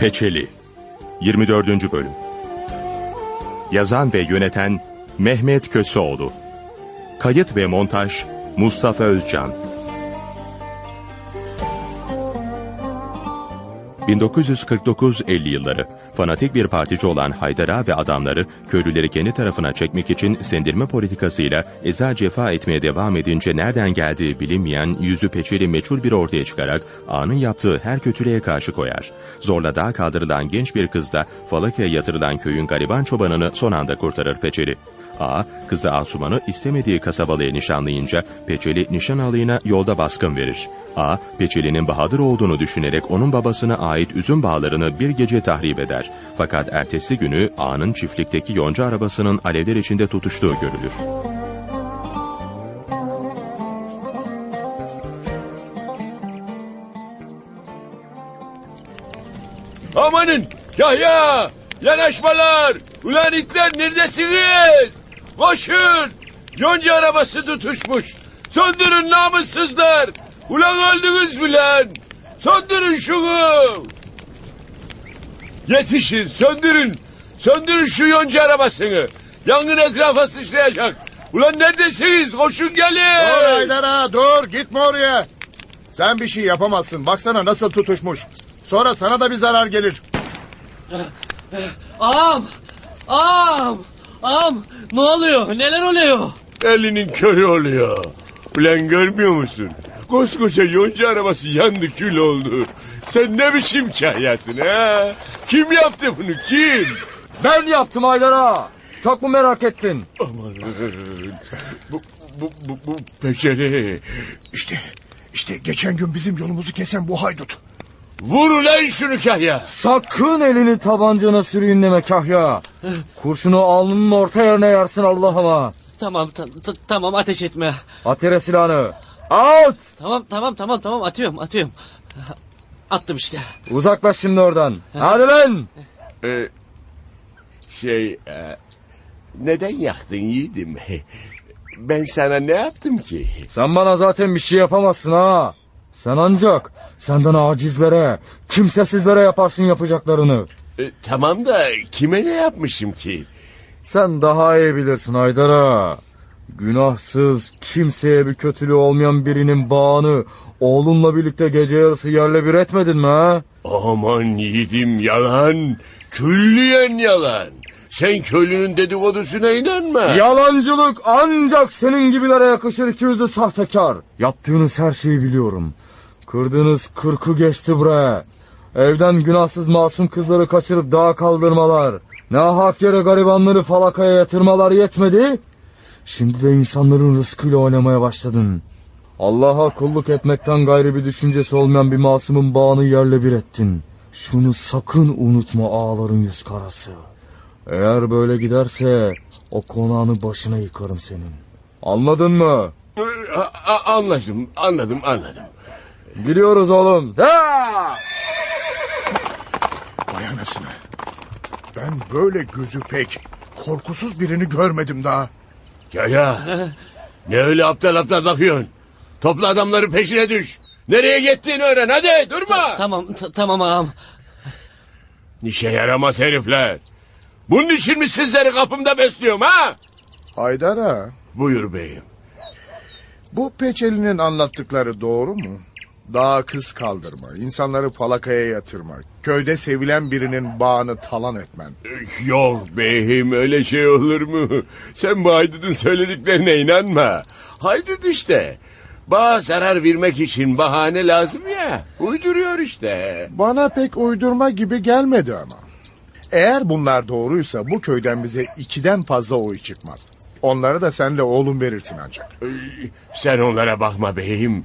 Peçeli 24. Bölüm Yazan ve yöneten Mehmet Köseoğlu Kayıt ve montaj Mustafa Özcan 1949-50 yılları fanatik bir partici olan Haydar'a ve adamları köylüleri kendi tarafına çekmek için sendirme politikasıyla eza cefa etmeye devam edince nereden geldiği bilinmeyen yüzü peçeli meçhul bir ortaya çıkarak ağanın yaptığı her kötülüğe karşı koyar. Zorla dağa kaldırılan genç bir kız da Falaka'ya yatırılan köyün gariban çobanını son anda kurtarır peçeli. Ağa, kızı Asuman'ı istemediği kasabalıya nişanlayınca Peçeli nişan alayına yolda baskın verir. Ağa, Peçeli'nin Bahadır olduğunu düşünerek onun babasına ait üzüm bağlarını bir gece tahrip eder. Fakat ertesi günü ağanın çiftlikteki yonca arabasının alevler içinde tutuştuğu görülür. Amanın! Yahya! Yanaşmalar! Ulan itler neredesiniz? Koşun! Yonca arabası tutuşmuş. Söndürün namussuzlar! Ulan öldünüz mü lan? Söndürün şunu! Yetişin, söndürün! Söndürün şu yonca arabasını! Yangın etrafa sıçrayacak! Ulan neredesiniz? Koşun gelin! Dur Haydar ağa dur gitme oraya. Sen bir şey yapamazsın. Baksana nasıl tutuşmuş. Sonra sana da bir zarar gelir. Ağam! Ağam! Ağam! Ne oluyor? Neler oluyor? Elinin körü oluyor. Ulan görmüyor musun? Koskoca yonca arabası yandı kül oldu. Sen ne biçim kahyasın ha? Kim yaptı bunu kim? Ben yaptım Haydar ağa. Çok mu merak ettin? Aman bu, bu, bu, bu peçeli. İşte işte geçen gün bizim yolumuzu kesen bu haydut. Vur ulan şunu kahya. Sakın elini tabancana sürüyün deme kahya. Kurşunu alnının orta yerine yarsın Allah'ıma. Tamam ta- ta- tamam ateş etme. At yere silahını. Out! Tamam tamam tamam tamam atıyorum atıyorum. Attım işte. Uzaklaş şimdi oradan. Hadi lan! Ee, şey e, neden yaktın yiğidim? Ben sana ne yaptım ki? Sen bana zaten bir şey yapamazsın ha. Sen ancak senden acizlere, kimsesizlere yaparsın yapacaklarını. E, tamam da kime ne yapmışım ki? Sen daha iyi bilirsin Haydar ağa. Günahsız, kimseye bir kötülüğü olmayan birinin bağını oğlunla birlikte gece yarısı yerle bir etmedin mi ha? Aman yiğidim yalan. Külliyen yalan. Sen köylünün dedikodusuna inanma. Yalancılık ancak senin gibilere yakışır iki yüzlü sahtekar. Yaptığınız her şeyi biliyorum. Kırdığınız kırkı geçti buraya. Evden günahsız masum kızları kaçırıp dağa kaldırmalar. Ne hak yere garibanları falakaya yatırmalar yetmedi. Şimdi de insanların rızkıyla oynamaya başladın. Allah'a kulluk etmekten gayrı bir düşüncesi olmayan bir masumun bağını yerle bir ettin. Şunu sakın unutma ağaların yüz karası. Eğer böyle giderse o konağını başına yıkarım senin. Anladın mı? A- anladım, anladım, anladım. Gidiyoruz oğlum. Ha! Vay anasını. Ben böyle gözü pek korkusuz birini görmedim daha. Ya ya. ne öyle aptal aptal bakıyorsun? Topla adamları peşine düş. Nereye gittiğini öğren hadi durma. Tamam ta- tamam ağam. İşe yaramaz herifler. Bunun için mi sizleri kapımda besliyorum ha? Haydar ağa Buyur beyim. bu peçelinin anlattıkları doğru mu? Dağa kız kaldırma, insanları falakaya yatırma, köyde sevilen birinin bağını talan etmen. Yok beyim öyle şey olur mu? Sen bu haydudun söylediklerine inanma. Haydut işte. Bağa zarar vermek için bahane lazım ya. Uyduruyor işte. Bana pek uydurma gibi gelmedi ama. Eğer bunlar doğruysa bu köyden bize ikiden fazla oy çıkmaz. Onları da senle oğlum verirsin ancak. Sen onlara bakma beyim.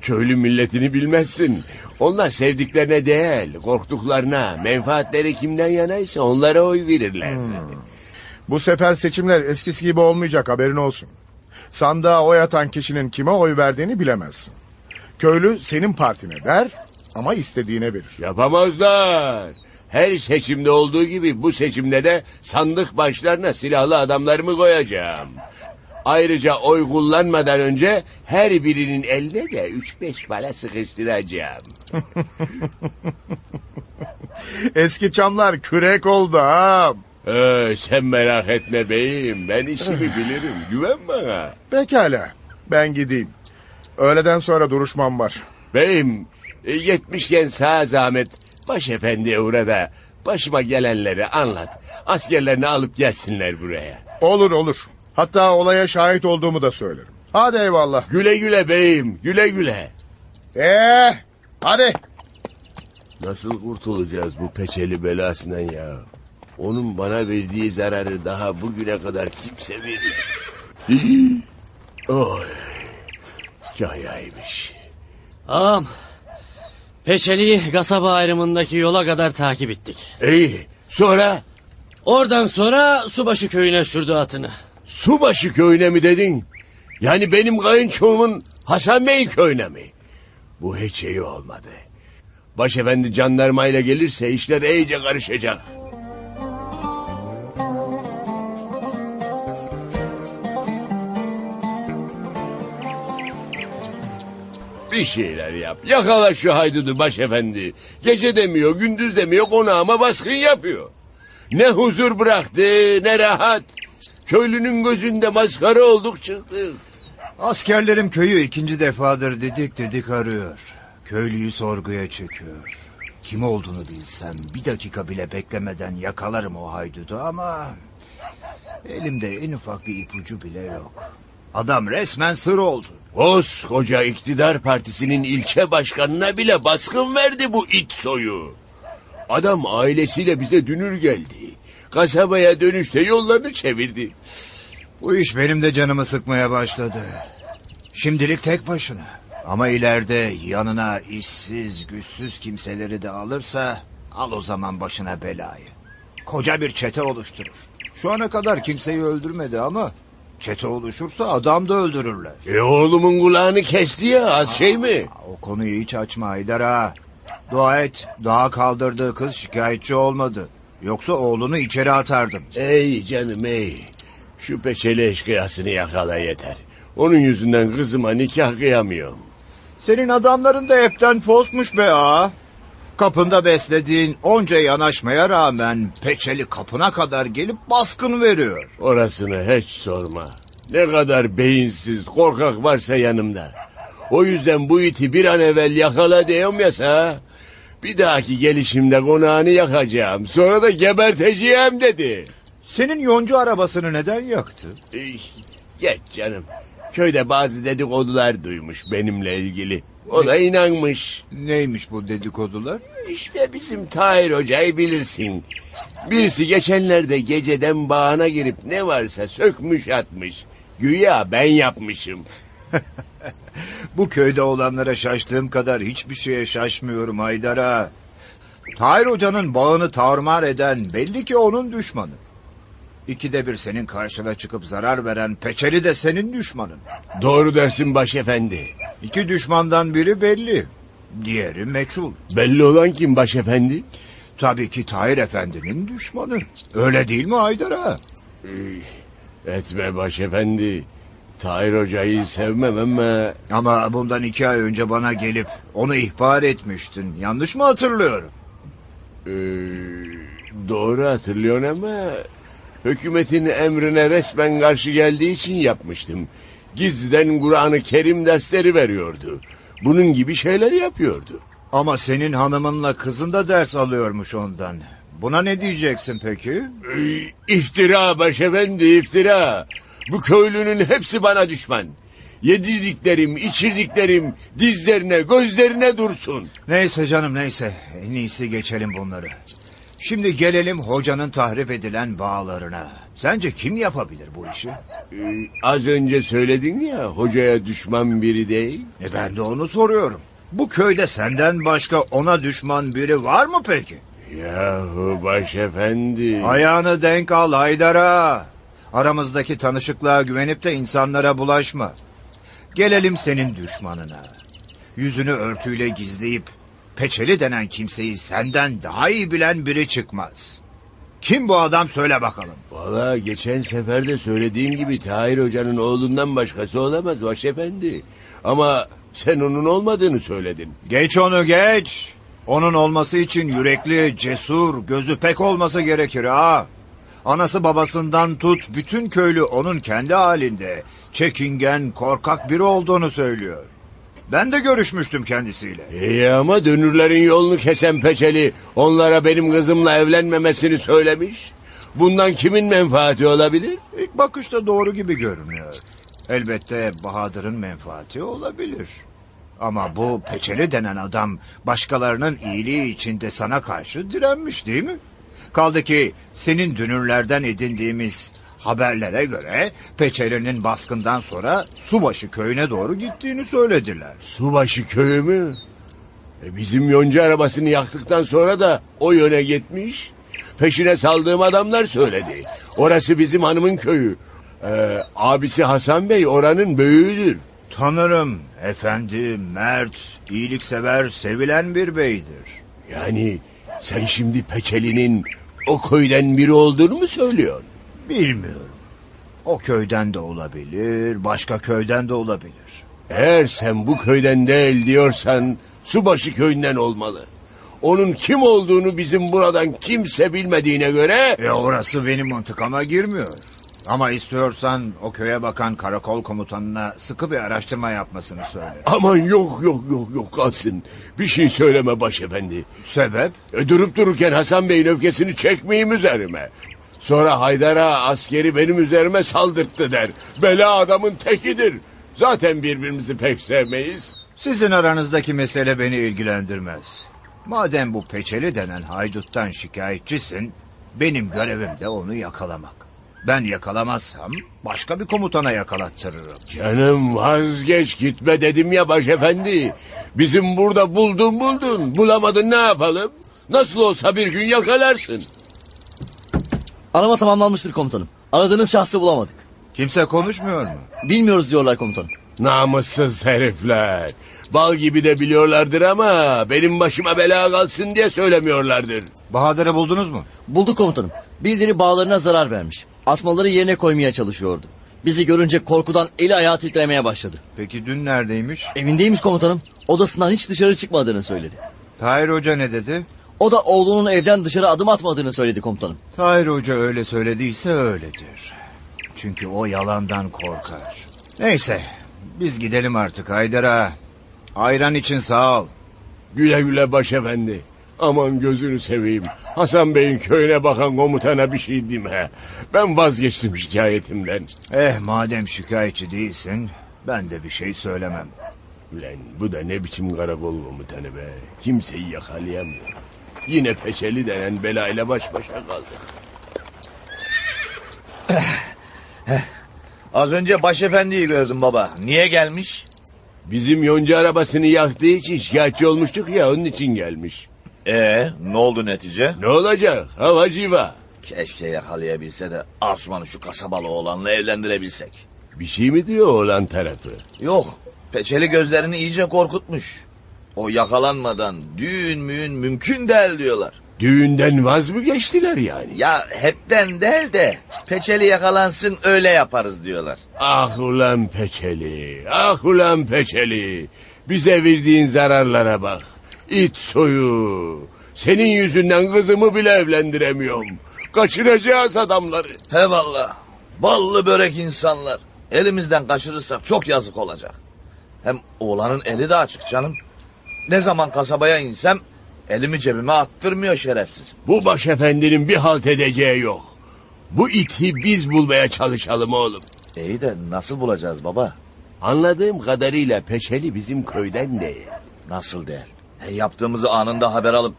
Köylü milletini bilmezsin. Onlar sevdiklerine değil, korktuklarına, menfaatleri kimden yanaysa onlara oy verirler. Hmm. Bu sefer seçimler eskisi gibi olmayacak haberin olsun. Sandığa oy atan kişinin kime oy verdiğini bilemezsin. Köylü senin partine der ama istediğine verir. Yapamazlar. Her seçimde olduğu gibi bu seçimde de sandık başlarına silahlı adamlarımı koyacağım. Ayrıca oy kullanmadan önce her birinin eline de üç beş para sıkıştıracağım. Eski çamlar kürek oldu ağam. Ee, sen merak etme beyim. Ben işimi bilirim. Güven bana. Pekala. Ben gideyim. Öğleden sonra duruşmam var. Beyim e, yetmişken sağ zahmet başefendi uğra da başıma gelenleri anlat. Askerlerini alıp gelsinler buraya. Olur olur. Hatta olaya şahit olduğumu da söylerim. Hadi eyvallah. Güle güle beyim güle güle. Ee, hadi. Nasıl kurtulacağız bu peçeli belasından ya? Onun bana verdiği zararı daha bugüne kadar kimse vermedi. Oy. Hikayeymiş. Ağam. Peçeli'yi kasaba ayrımındaki yola kadar takip ettik. İyi. Sonra Oradan sonra Subaşı köyüne sürdü atını. Subaşı köyüne mi dedin? Yani benim kayınçoğumun Hasan Bey köyüne mi? Bu hiç iyi olmadı. Başefendi jandarmayla gelirse işler iyice karışacak. Bir şeyler yap. Yakala şu haydudu başefendi. Gece demiyor, gündüz demiyor konağıma baskın yapıyor. Ne huzur bıraktı, ne rahat. Köylünün gözünde maskara olduk çıktık. Askerlerim köyü ikinci defadır dedik dedik arıyor. Köylüyü sorguya çekiyor. Kim olduğunu bilsem bir dakika bile beklemeden yakalarım o haydudu ama... ...elimde en ufak bir ipucu bile yok. Adam resmen sır oldu. Koskoca iktidar partisinin ilçe başkanına bile baskın verdi bu it soyu. Adam ailesiyle bize dünür geldi. Kasabaya dönüşte yollarını çevirdi. Bu iş benim de canımı sıkmaya başladı. Şimdilik tek başına. Ama ileride yanına işsiz, güçsüz kimseleri de alırsa... ...al o zaman başına belayı. Koca bir çete oluşturur. Şu ana kadar kimseyi öldürmedi ama... ...çete oluşursa adam da öldürürler. E oğlumun kulağını kesti ya az şey mi? Aa, O konuyu hiç açma Haydar ağa. Dua et, daha kaldırdığı kız şikayetçi olmadı. Yoksa oğlunu içeri atardım. Ey canım ey. Şu peçeli eşkıyasını yakala yeter. Onun yüzünden kızıma nikah kıyamıyorum. Senin adamların da hepten fosmuş be ağa. Kapında beslediğin onca yanaşmaya rağmen peçeli kapına kadar gelip baskın veriyor. Orasını hiç sorma. Ne kadar beyinsiz, korkak varsa yanımda. O yüzden bu iti bir an evvel yakala diyorum ya sana. Bir dahaki gelişimde konağını yakacağım. Sonra da geberteceğim dedi. Senin yoncu arabasını neden yaktı? Ey, Geç canım. Köyde bazı dedikodular duymuş benimle ilgili. O da inanmış. Neymiş bu dedikodular? İşte bizim Tahir Hoca'yı bilirsin. Birisi geçenlerde geceden bağına girip ne varsa sökmüş atmış. Güya ben yapmışım. Bu köyde olanlara şaştığım kadar hiçbir şeye şaşmıyorum Haydar ağa. Tahir Hoca'nın bağını tarmar eden belli ki onun düşmanı. İkide bir senin karşına çıkıp zarar veren Peçeli de senin düşmanın. Doğru dersin başefendi. İki düşmandan biri belli. Diğeri meçhul. Belli olan kim başefendi? Tabii ki Tahir Efendi'nin düşmanı. Öyle değil mi Haydar ağa? Etme başefendi. Tahir Hoca'yı sevmem ama... Ama bundan iki ay önce bana gelip onu ihbar etmiştin. Yanlış mı hatırlıyorum? Ee, doğru hatırlıyorsun ama... Hükümetin emrine resmen karşı geldiği için yapmıştım. Gizliden Kur'an-ı Kerim dersleri veriyordu. Bunun gibi şeyler yapıyordu. Ama senin hanımınla kızın da ders alıyormuş ondan. Buna ne diyeceksin peki? Ee, iftira başefendi iftira. Bu köylünün hepsi bana düşman. Yedirdiklerim, içirdiklerim dizlerine, gözlerine dursun. Neyse canım neyse. En iyisi geçelim bunları. Şimdi gelelim hocanın tahrip edilen bağlarına. Sence kim yapabilir bu işi? Ee, az önce söyledin ya hocaya düşman biri değil. E ben de onu soruyorum. Bu köyde senden başka ona düşman biri var mı peki? Yahu başefendi. Ayağını denk al Haydar'a. Aramızdaki tanışıklığa güvenip de insanlara bulaşma. Gelelim senin düşmanına. Yüzünü örtüyle gizleyip peçeli denen kimseyi senden daha iyi bilen biri çıkmaz. Kim bu adam söyle bakalım. Valla geçen sefer de söylediğim gibi Tahir Hoca'nın oğlundan başkası olamaz başefendi. Ama sen onun olmadığını söyledin. Geç onu geç. Onun olması için yürekli, cesur, gözü pek olması gerekir ha. Anası babasından tut bütün köylü onun kendi halinde çekingen, korkak biri olduğunu söylüyor. Ben de görüşmüştüm kendisiyle. İyi ama dönürlerin yolunu kesen peçeli onlara benim kızımla evlenmemesini söylemiş. Bundan kimin menfaati olabilir? İlk bakışta doğru gibi görünüyor. Elbette Bahadır'ın menfaati olabilir. Ama bu peçeli denen adam başkalarının iyiliği içinde sana karşı direnmiş değil mi? Kaldı ki senin dünürlerden edindiğimiz haberlere göre Peçeli'nin baskından sonra Subaşı köyüne doğru gittiğini söylediler. Subaşı köyü mü? E bizim yonca arabasını yaktıktan sonra da o yöne gitmiş. Peşine saldığım adamlar söyledi. Orası bizim hanımın köyü. Ee, abisi Hasan Bey oranın büyüğüdür. Tanırım efendi, mert, iyiliksever, sevilen bir beydir. Yani sen şimdi Peçeli'nin o köyden biri olduğunu mu söylüyorsun? Bilmiyorum. O köyden de olabilir, başka köyden de olabilir. Eğer sen bu köyden değil diyorsan Subaşı köyünden olmalı. Onun kim olduğunu bizim buradan kimse bilmediğine göre... E orası benim mıntıkama girmiyor. Ama istiyorsan o köye bakan karakol komutanına sıkı bir araştırma yapmasını söyle. Aman yok yok yok yok kalsın. Bir şey söyleme başefendi. Sebep? E, durup dururken Hasan Bey'in öfkesini çekmeyeyim üzerime. Sonra Haydar'a askeri benim üzerime saldırttı der. Bela adamın tekidir. Zaten birbirimizi pek sevmeyiz. Sizin aranızdaki mesele beni ilgilendirmez. Madem bu peçeli denen hayduttan şikayetçisin, benim görevim de onu yakalamak. Ben yakalamazsam başka bir komutana yakalattırırım. Canım vazgeç gitme dedim ya başefendi. Bizim burada buldun buldun. Bulamadın ne yapalım? Nasıl olsa bir gün yakalarsın. Arama tamamlanmıştır komutanım. Aradığınız şahsı bulamadık. Kimse konuşmuyor mu? Bilmiyoruz diyorlar komutanım. Namussuz herifler. Bal gibi de biliyorlardır ama benim başıma bela kalsın diye söylemiyorlardır. Bahadır'ı buldunuz mu? Bulduk komutanım. Birileri bağlarına zarar vermiş. Asmaları yerine koymaya çalışıyordu. Bizi görünce korkudan eli ayağı titremeye başladı. Peki dün neredeymiş? Evindeymiş komutanım. Odasından hiç dışarı çıkmadığını söyledi. Tahir Hoca ne dedi? O da oğlunun evden dışarı adım atmadığını söyledi komutanım. Tahir Hoca öyle söylediyse öyledir. Çünkü o yalandan korkar. Neyse biz gidelim artık Haydar'a. Ayran için sağ ol. Güle güle başefendi. Aman gözünü seveyim. Hasan Bey'in köyüne bakan komutana bir şey deme. Ben vazgeçtim şikayetimden. Eh madem şikayetçi değilsin ben de bir şey söylemem. Ulan bu da ne biçim karakol komutanı be. Kimseyi yakalayamıyor. Yine peçeli denen belayla baş başa kaldık. Az önce başefendiyi gördüm baba. Niye gelmiş? Bizim yonca arabasını yaktığı için şikayetçi olmuştuk ya onun için gelmiş. Ee, ne oldu netice? Ne olacak? Hava civa. Keşke yakalayabilse de Asman'ı şu kasabalı oğlanla evlendirebilsek. Bir şey mi diyor oğlan tarafı? Yok, peçeli gözlerini iyice korkutmuş. O yakalanmadan düğün müğün mümkün değil diyorlar. Düğünden vaz mı geçtiler yani? Ya hepten değil de peçeli yakalansın öyle yaparız diyorlar. Ah ulan peçeli, ah ulan peçeli. Bize verdiğin zararlara bak. İt soyu. Senin yüzünden kızımı bile evlendiremiyorum. Kaçıracağız adamları. He valla. Ballı börek insanlar. Elimizden kaçırırsak çok yazık olacak. Hem oğlanın eli de açık canım. Ne zaman kasabaya insem elimi cebime attırmıyor şerefsiz. Bu başefendinin bir halt edeceği yok. Bu iti biz bulmaya çalışalım oğlum. İyi de nasıl bulacağız baba? Anladığım kadarıyla peçeli bizim köyden değil. Nasıl değil? He, yaptığımızı anında haber alıp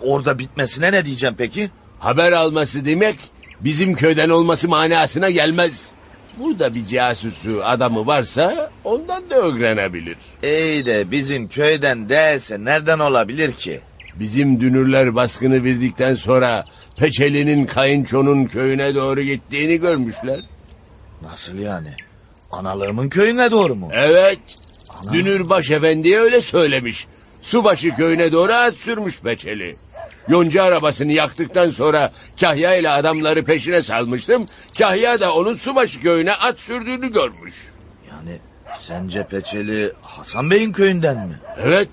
orada bitmesine ne diyeceğim peki? Haber alması demek bizim köyden olması manasına gelmez. Burada bir casusu adamı varsa ondan da öğrenebilir. İyi de bizim köyden değilse nereden olabilir ki? Bizim dünürler baskını verdikten sonra Peçeli'nin kayınçonun köyüne doğru gittiğini görmüşler. Nasıl yani? Analığımın köyüne doğru mu? Evet. Ana. Dünür başefendiye öyle söylemiş. Subaşı köyüne doğru at sürmüş Peçeli. Yonca arabasını yaktıktan sonra Kahya ile adamları peşine salmıştım. Kahya da onun Subaşı köyüne at sürdüğünü görmüş. Yani sence Peçeli Hasan Bey'in köyünden mi? Evet.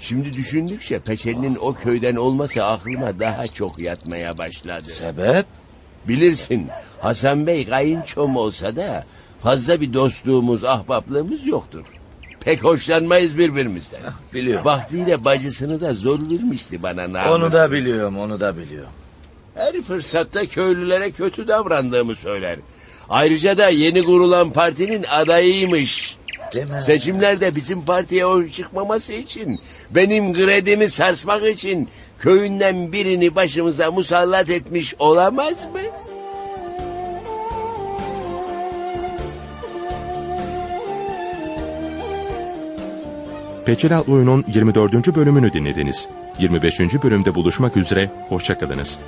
Şimdi düşündükçe Peçeli'nin o köyden olması aklıma daha çok yatmaya başladı. Sebep? Bilirsin Hasan Bey kayınçom olsa da fazla bir dostluğumuz, ahbaplığımız yoktur. Pek hoşlanmayız birbirimizden. Biliyorum. Vaktiyle bacısını da zor vermişti bana namussuz. Onu da biliyorum, onu da biliyorum. Her fırsatta köylülere kötü davrandığımı söyler. Ayrıca da yeni kurulan partinin adayıymış. Deme. Seçimlerde bizim partiye oy çıkmaması için, benim kredimi sarsmak için köyünden birini başımıza musallat etmiş olamaz mı? Peçeli adlı oyunun 24. bölümünü dinlediniz. 25. bölümde buluşmak üzere, hoşçakalınız.